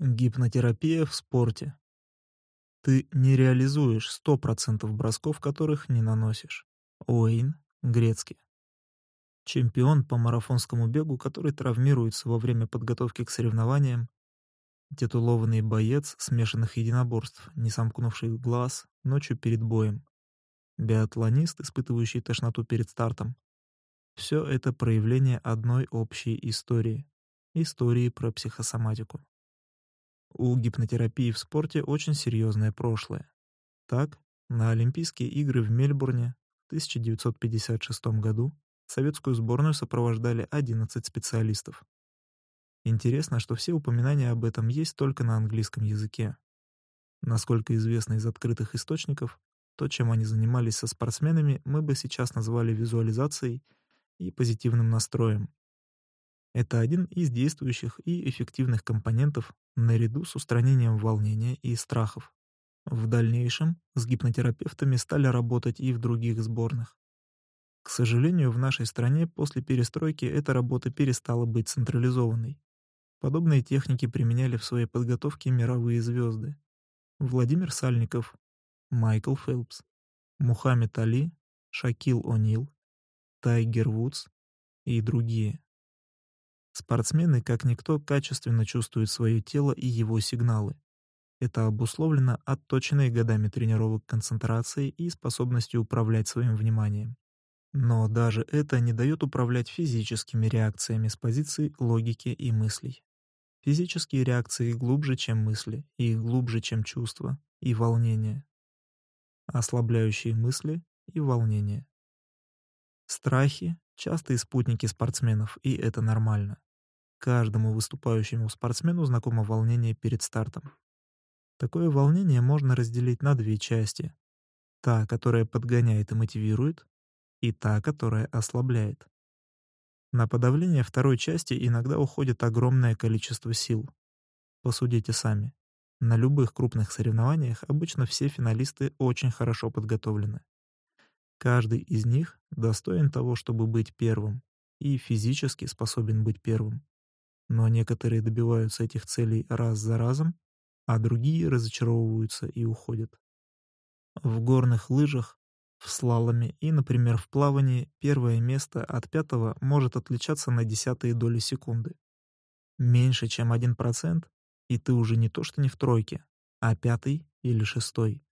Гипнотерапия в спорте. Ты не реализуешь 100% бросков, которых не наносишь. Уэйн Грецкий. Чемпион по марафонскому бегу, который травмируется во время подготовки к соревнованиям. Титулованный боец смешанных единоборств, не сомкнувший глаз ночью перед боем. Биатлонист, испытывающий тошноту перед стартом. Все это проявление одной общей истории. Истории про психосоматику. У гипнотерапии в спорте очень серьезное прошлое. Так, на Олимпийские игры в Мельбурне в 1956 году советскую сборную сопровождали 11 специалистов. Интересно, что все упоминания об этом есть только на английском языке. Насколько известно из открытых источников, то, чем они занимались со спортсменами, мы бы сейчас назвали визуализацией и позитивным настроем. Это один из действующих и эффективных компонентов наряду с устранением волнения и страхов. В дальнейшем с гипнотерапевтами стали работать и в других сборных. К сожалению, в нашей стране после перестройки эта работа перестала быть централизованной. Подобные техники применяли в своей подготовке мировые звезды. Владимир Сальников, Майкл Фелпс, Мухаммед Али, Шакил О'Нил, Тайгер Вудс и другие. Спортсмены, как никто, качественно чувствуют свое тело и его сигналы. Это обусловлено отточенной годами тренировок концентрацией и способностью управлять своим вниманием. Но даже это не дает управлять физическими реакциями с позиции логики и мыслей. Физические реакции глубже, чем мысли, и глубже, чем чувства, и волнение. Ослабляющие мысли и волнение. Страхи — частые спутники спортсменов, и это нормально. Каждому выступающему спортсмену знакомо волнение перед стартом. Такое волнение можно разделить на две части. Та, которая подгоняет и мотивирует, и та, которая ослабляет. На подавление второй части иногда уходит огромное количество сил. Посудите сами. На любых крупных соревнованиях обычно все финалисты очень хорошо подготовлены. Каждый из них достоин того, чтобы быть первым, и физически способен быть первым. Но некоторые добиваются этих целей раз за разом, а другие разочаровываются и уходят. В горных лыжах, в слаломе и, например, в плавании первое место от пятого может отличаться на десятые доли секунды. Меньше, чем 1%, и ты уже не то что не в тройке, а пятый или шестой.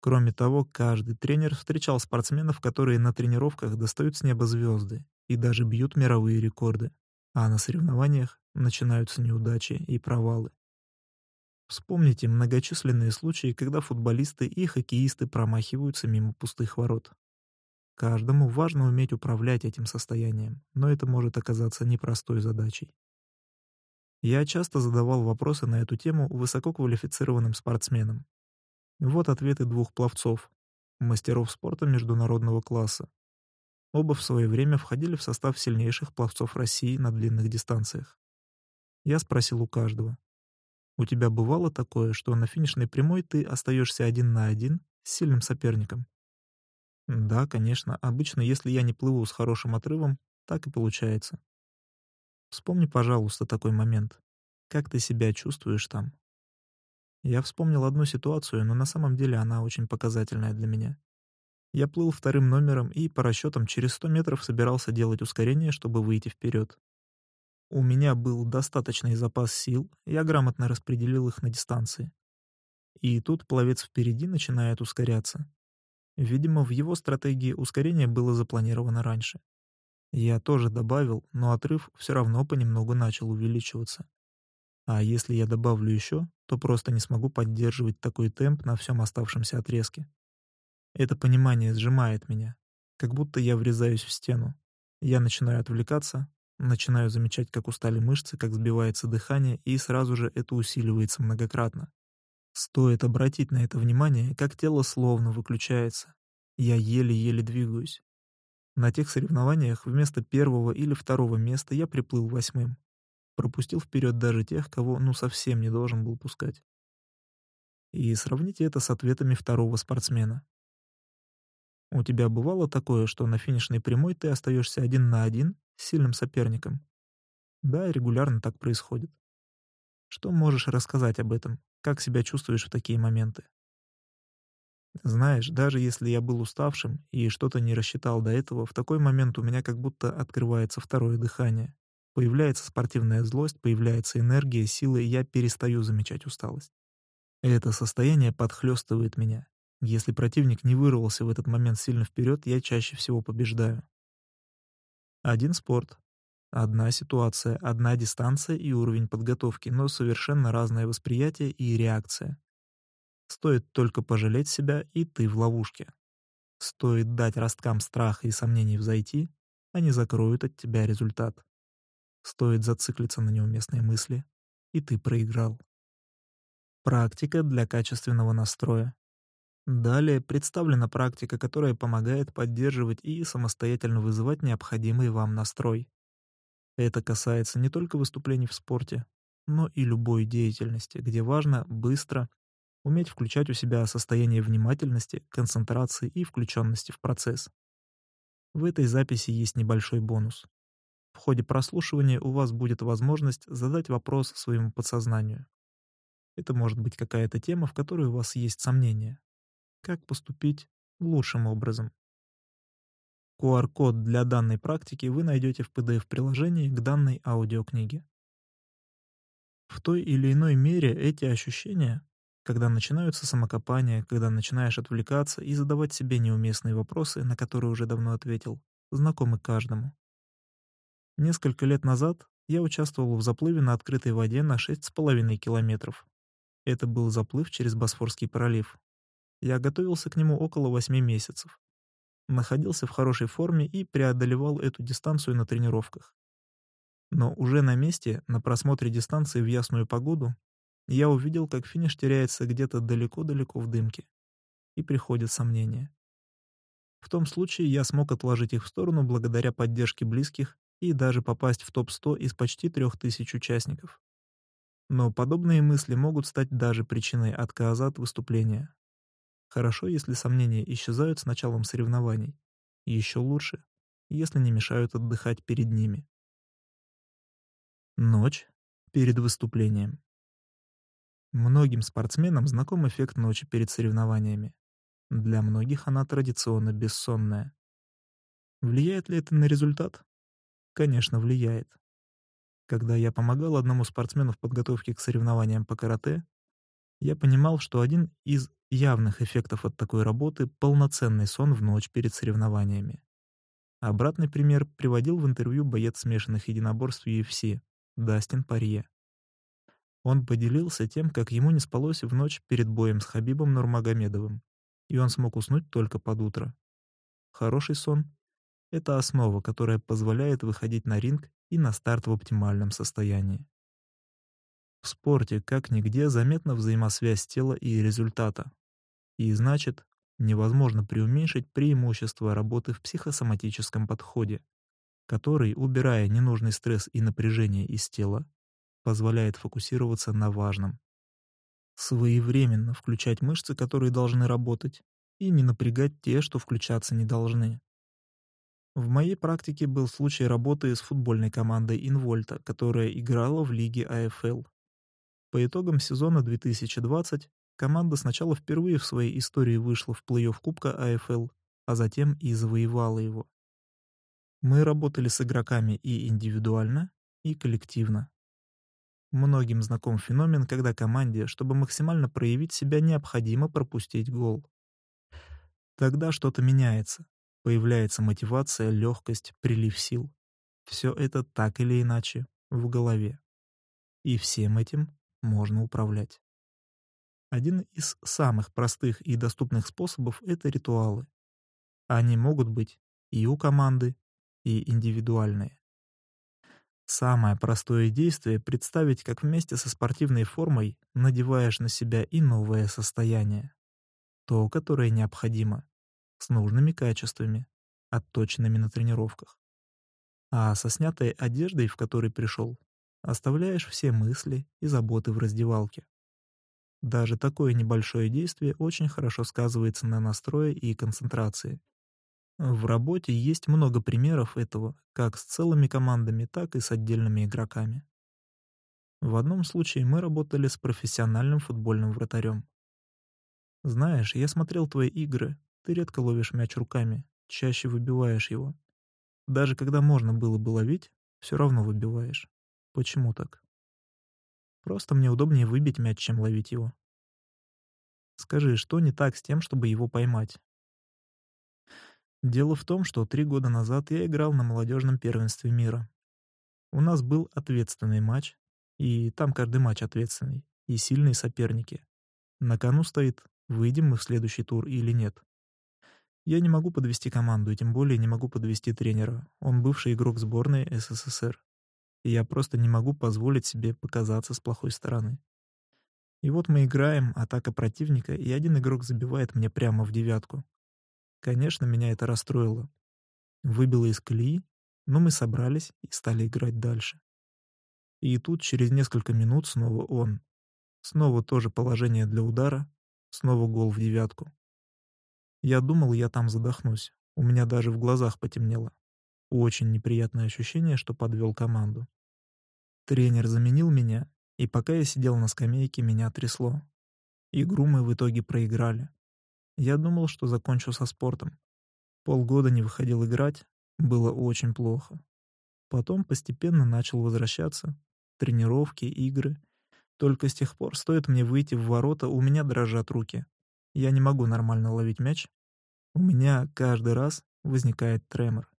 Кроме того, каждый тренер встречал спортсменов, которые на тренировках достают с неба звезды и даже бьют мировые рекорды а на соревнованиях начинаются неудачи и провалы. Вспомните многочисленные случаи, когда футболисты и хоккеисты промахиваются мимо пустых ворот. Каждому важно уметь управлять этим состоянием, но это может оказаться непростой задачей. Я часто задавал вопросы на эту тему высококвалифицированным спортсменам. Вот ответы двух пловцов, мастеров спорта международного класса, Оба в свое время входили в состав сильнейших пловцов России на длинных дистанциях. Я спросил у каждого. «У тебя бывало такое, что на финишной прямой ты остаешься один на один с сильным соперником?» «Да, конечно. Обычно, если я не плыву с хорошим отрывом, так и получается». «Вспомни, пожалуйста, такой момент. Как ты себя чувствуешь там?» Я вспомнил одну ситуацию, но на самом деле она очень показательная для меня. Я плыл вторым номером и, по расчетам, через 100 метров собирался делать ускорение, чтобы выйти вперед. У меня был достаточный запас сил, я грамотно распределил их на дистанции. И тут пловец впереди начинает ускоряться. Видимо, в его стратегии ускорение было запланировано раньше. Я тоже добавил, но отрыв все равно понемногу начал увеличиваться. А если я добавлю еще, то просто не смогу поддерживать такой темп на всем оставшемся отрезке. Это понимание сжимает меня, как будто я врезаюсь в стену. Я начинаю отвлекаться, начинаю замечать, как устали мышцы, как сбивается дыхание, и сразу же это усиливается многократно. Стоит обратить на это внимание, как тело словно выключается. Я еле-еле двигаюсь. На тех соревнованиях вместо первого или второго места я приплыл восьмым. Пропустил вперед даже тех, кого ну совсем не должен был пускать. И сравните это с ответами второго спортсмена. У тебя бывало такое, что на финишной прямой ты остаешься один на один с сильным соперником? Да, регулярно так происходит. Что можешь рассказать об этом? Как себя чувствуешь в такие моменты? Знаешь, даже если я был уставшим и что-то не рассчитал до этого, в такой момент у меня как будто открывается второе дыхание. Появляется спортивная злость, появляется энергия, сила, и я перестаю замечать усталость. Это состояние подхлестывает меня. Если противник не вырвался в этот момент сильно вперед, я чаще всего побеждаю. Один спорт, одна ситуация, одна дистанция и уровень подготовки, но совершенно разное восприятие и реакция. Стоит только пожалеть себя, и ты в ловушке. Стоит дать росткам страха и сомнений взойти, они закроют от тебя результат. Стоит зациклиться на неуместные мысли, и ты проиграл. Практика для качественного настроя. Далее представлена практика, которая помогает поддерживать и самостоятельно вызывать необходимый вам настрой. Это касается не только выступлений в спорте, но и любой деятельности, где важно быстро уметь включать у себя состояние внимательности, концентрации и включенности в процесс. В этой записи есть небольшой бонус. В ходе прослушивания у вас будет возможность задать вопрос своему подсознанию. Это может быть какая-то тема, в которой у вас есть сомнения. Как поступить лучшим образом? QR-код для данной практики вы найдете в PDF-приложении к данной аудиокниге. В той или иной мере эти ощущения когда начинаются самокопания, когда начинаешь отвлекаться и задавать себе неуместные вопросы, на которые уже давно ответил, знакомы каждому. Несколько лет назад я участвовал в заплыве на открытой воде на 6,5 километров. Это был заплыв через Босфорский пролив. Я готовился к нему около 8 месяцев. Находился в хорошей форме и преодолевал эту дистанцию на тренировках. Но уже на месте, на просмотре дистанции в ясную погоду, я увидел, как финиш теряется где-то далеко-далеко в дымке. И приходят сомнения. В том случае я смог отложить их в сторону благодаря поддержке близких и даже попасть в топ-100 из почти трех тысяч участников. Но подобные мысли могут стать даже причиной отказа от выступления. Хорошо, если сомнения исчезают с началом соревнований. Еще лучше, если не мешают отдыхать перед ними. Ночь перед выступлением. Многим спортсменам знаком эффект ночи перед соревнованиями. Для многих она традиционно бессонная. Влияет ли это на результат? Конечно, влияет. Когда я помогал одному спортсмену в подготовке к соревнованиям по карате, я понимал, что один из явных эффектов от такой работы — полноценный сон в ночь перед соревнованиями. Обратный пример приводил в интервью боец смешанных единоборств UFC Дастин Парье. Он поделился тем, как ему не спалось в ночь перед боем с Хабибом Нурмагомедовым, и он смог уснуть только под утро. Хороший сон — это основа, которая позволяет выходить на ринг и на старт в оптимальном состоянии. В спорте как нигде заметна взаимосвязь тела и результата. И значит, невозможно преуменьшить преимущество работы в психосоматическом подходе, который, убирая ненужный стресс и напряжение из тела, позволяет фокусироваться на важном. Своевременно включать мышцы, которые должны работать, и не напрягать те, что включаться не должны. В моей практике был случай работы с футбольной командой Инвольта, которая играла в лиге АФЛ. По итогам сезона 2020 команда сначала впервые в своей истории вышла в плей-офф Кубка АФЛ, а затем и завоевала его. Мы работали с игроками и индивидуально, и коллективно. Многим знаком феномен, когда команде, чтобы максимально проявить себя, необходимо пропустить гол. Тогда что-то меняется. Появляется мотивация, легкость, прилив сил. Все это так или иначе в голове. И всем этим можно управлять. Один из самых простых и доступных способов — это ритуалы. Они могут быть и у команды, и индивидуальные. Самое простое действие — представить, как вместе со спортивной формой надеваешь на себя и новое состояние. То, которое необходимо, с нужными качествами, отточенными на тренировках. А со снятой одеждой, в которой пришел, оставляешь все мысли и заботы в раздевалке. Даже такое небольшое действие очень хорошо сказывается на настрое и концентрации. В работе есть много примеров этого, как с целыми командами, так и с отдельными игроками. В одном случае мы работали с профессиональным футбольным вратарем. Знаешь, я смотрел твои игры. Ты редко ловишь мяч руками, чаще выбиваешь его. Даже когда можно было бы ловить, все равно выбиваешь. Почему так? Просто мне удобнее выбить мяч, чем ловить его. Скажи, что не так с тем, чтобы его поймать? Дело в том, что три года назад я играл на молодежном первенстве мира. У нас был ответственный матч, и там каждый матч ответственный, и сильные соперники. На кону стоит, выйдем мы в следующий тур или нет. Я не могу подвести команду, и тем более не могу подвести тренера. Он бывший игрок сборной СССР. И я просто не могу позволить себе показаться с плохой стороны. И вот мы играем, атака противника, и один игрок забивает мне прямо в девятку. Конечно, меня это расстроило. Выбило из колеи, но мы собрались и стали играть дальше. И тут через несколько минут снова он. Снова тоже положение для удара, снова гол в девятку. Я думал, я там задохнусь. У меня даже в глазах потемнело. Очень неприятное ощущение, что подвел команду. Тренер заменил меня, и пока я сидел на скамейке, меня трясло. Игру мы в итоге проиграли. Я думал, что закончу со спортом. Полгода не выходил играть, было очень плохо. Потом постепенно начал возвращаться. Тренировки, игры. Только с тех пор, стоит мне выйти в ворота, у меня дрожат руки. Я не могу нормально ловить мяч. У меня каждый раз возникает тремор.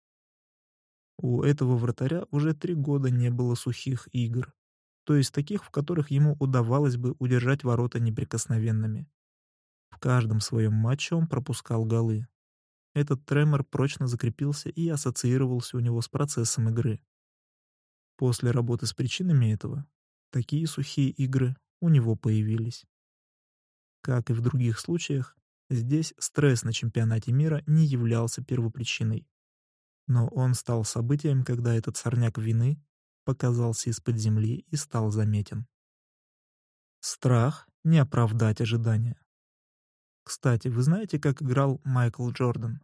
У этого вратаря уже три года не было сухих игр то есть таких, в которых ему удавалось бы удержать ворота неприкосновенными. В каждом своем матче он пропускал голы. Этот тремор прочно закрепился и ассоциировался у него с процессом игры. После работы с причинами этого, такие сухие игры у него появились. Как и в других случаях, здесь стресс на чемпионате мира не являлся первопричиной. Но он стал событием, когда этот сорняк вины показался из-под земли и стал заметен. Страх — не оправдать ожидания. Кстати, вы знаете, как играл Майкл Джордан?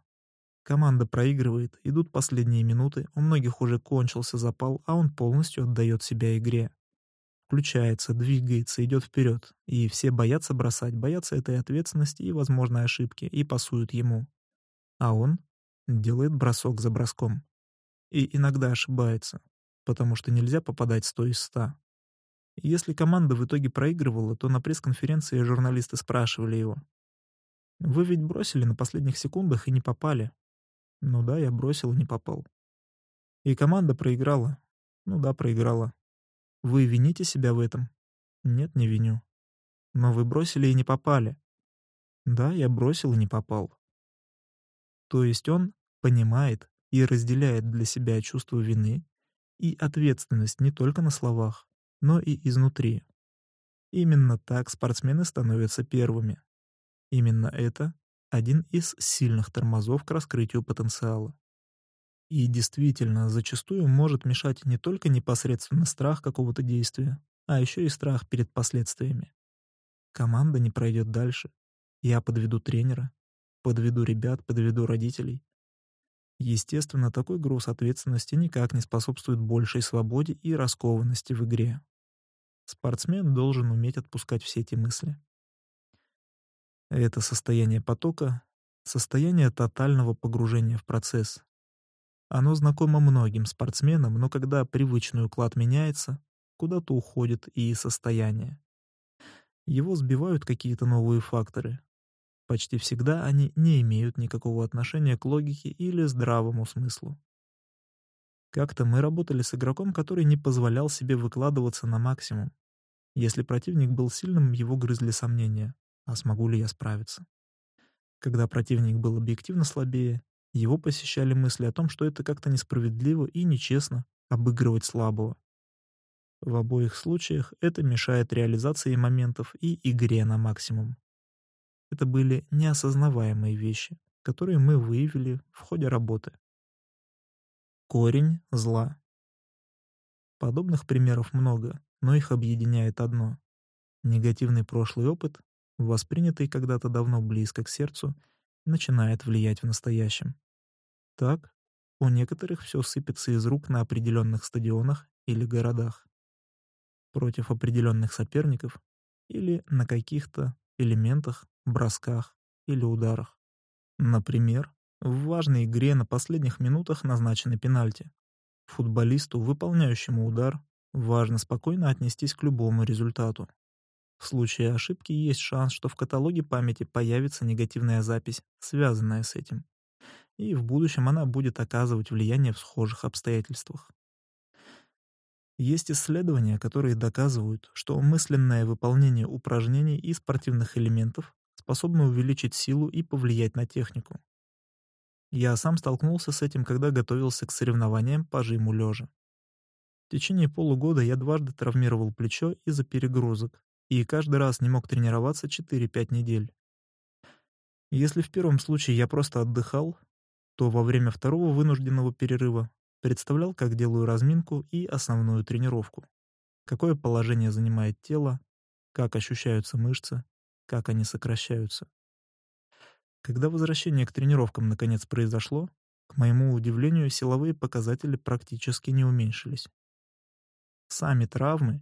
Команда проигрывает, идут последние минуты, у многих уже кончился запал, а он полностью отдает себя игре. Включается, двигается, идет вперед, и все боятся бросать, боятся этой ответственности и возможной ошибки, и пасуют ему. А он делает бросок за броском. И иногда ошибается, потому что нельзя попадать 100 из 100. Если команда в итоге проигрывала, то на пресс-конференции журналисты спрашивали его. «Вы ведь бросили на последних секундах и не попали». «Ну да, я бросил и не попал». «И команда проиграла». «Ну да, проиграла». «Вы вините себя в этом?» «Нет, не виню». «Но вы бросили и не попали». «Да, я бросил и не попал». То есть он понимает и разделяет для себя чувство вины и ответственность не только на словах, но и изнутри. Именно так спортсмены становятся первыми. Именно это один из сильных тормозов к раскрытию потенциала. И действительно, зачастую может мешать не только непосредственно страх какого-то действия, а еще и страх перед последствиями. Команда не пройдет дальше. Я подведу тренера, подведу ребят, подведу родителей. Естественно, такой груз ответственности никак не способствует большей свободе и раскованности в игре. Спортсмен должен уметь отпускать все эти мысли. Это состояние потока — состояние тотального погружения в процесс. Оно знакомо многим спортсменам, но когда привычный уклад меняется, куда-то уходит и состояние. Его сбивают какие-то новые факторы, Почти всегда они не имеют никакого отношения к логике или здравому смыслу. Как-то мы работали с игроком, который не позволял себе выкладываться на максимум. Если противник был сильным, его грызли сомнения, а смогу ли я справиться. Когда противник был объективно слабее, его посещали мысли о том, что это как-то несправедливо и нечестно обыгрывать слабого. В обоих случаях это мешает реализации моментов и игре на максимум. Это были неосознаваемые вещи, которые мы выявили в ходе работы. Корень зла. Подобных примеров много, но их объединяет одно. Негативный прошлый опыт, воспринятый когда-то давно близко к сердцу, начинает влиять в настоящем. Так, у некоторых все сыпется из рук на определенных стадионах или городах. против определенных соперников или на каких-то элементах, бросках или ударах. Например, в важной игре на последних минутах назначены пенальти. Футболисту, выполняющему удар, важно спокойно отнестись к любому результату. В случае ошибки есть шанс, что в каталоге памяти появится негативная запись, связанная с этим. И в будущем она будет оказывать влияние в схожих обстоятельствах. Есть исследования, которые доказывают, что мысленное выполнение упражнений и спортивных элементов способно увеличить силу и повлиять на технику. Я сам столкнулся с этим, когда готовился к соревнованиям по жиму лежа. В течение полугода я дважды травмировал плечо из-за перегрузок и каждый раз не мог тренироваться 4-5 недель. Если в первом случае я просто отдыхал, то во время второго вынужденного перерыва представлял, как делаю разминку и основную тренировку. Какое положение занимает тело, как ощущаются мышцы, как они сокращаются. Когда возвращение к тренировкам наконец произошло, к моему удивлению, силовые показатели практически не уменьшились. Сами травмы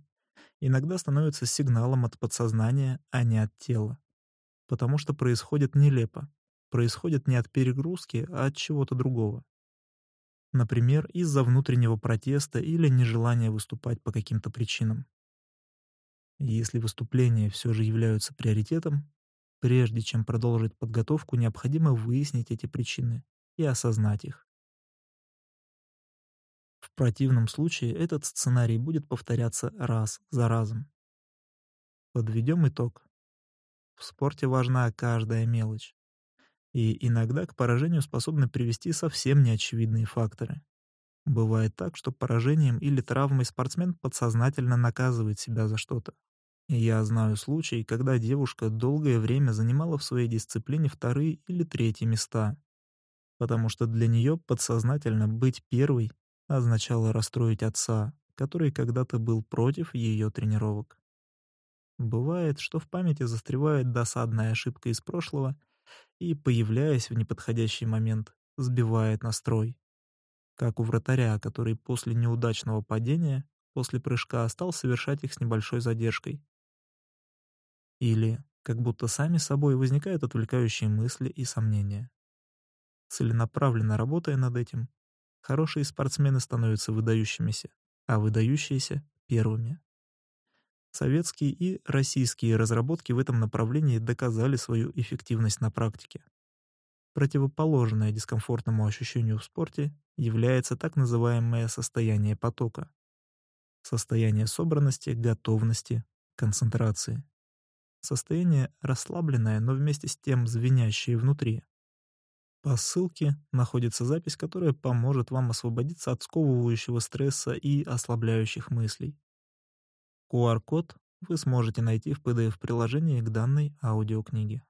иногда становятся сигналом от подсознания, а не от тела. Потому что происходит нелепо. Происходит не от перегрузки, а от чего-то другого. Например, из-за внутреннего протеста или нежелания выступать по каким-то причинам. Если выступления все же являются приоритетом, прежде чем продолжить подготовку, необходимо выяснить эти причины и осознать их. В противном случае этот сценарий будет повторяться раз за разом. Подведем итог. В спорте важна каждая мелочь. И иногда к поражению способны привести совсем неочевидные факторы. Бывает так, что поражением или травмой спортсмен подсознательно наказывает себя за что-то. Я знаю случаи, когда девушка долгое время занимала в своей дисциплине вторые или третьи места, потому что для нее подсознательно быть первой означало расстроить отца, который когда-то был против ее тренировок. Бывает, что в памяти застревает досадная ошибка из прошлого и, появляясь в неподходящий момент, сбивает настрой. Как у вратаря, который после неудачного падения, после прыжка стал совершать их с небольшой задержкой. Или как будто сами собой возникают отвлекающие мысли и сомнения. Целенаправленно работая над этим, Хорошие спортсмены становятся выдающимися, а выдающиеся — первыми. Советские и российские разработки в этом направлении доказали свою эффективность на практике. Противоположное дискомфортному ощущению в спорте является так называемое состояние потока. Состояние собранности, готовности, концентрации. Состояние расслабленное, но вместе с тем звенящее внутри. По ссылке находится запись, которая поможет вам освободиться от сковывающего стресса и ослабляющих мыслей. QR-код вы сможете найти в PDF-приложении к данной аудиокниге.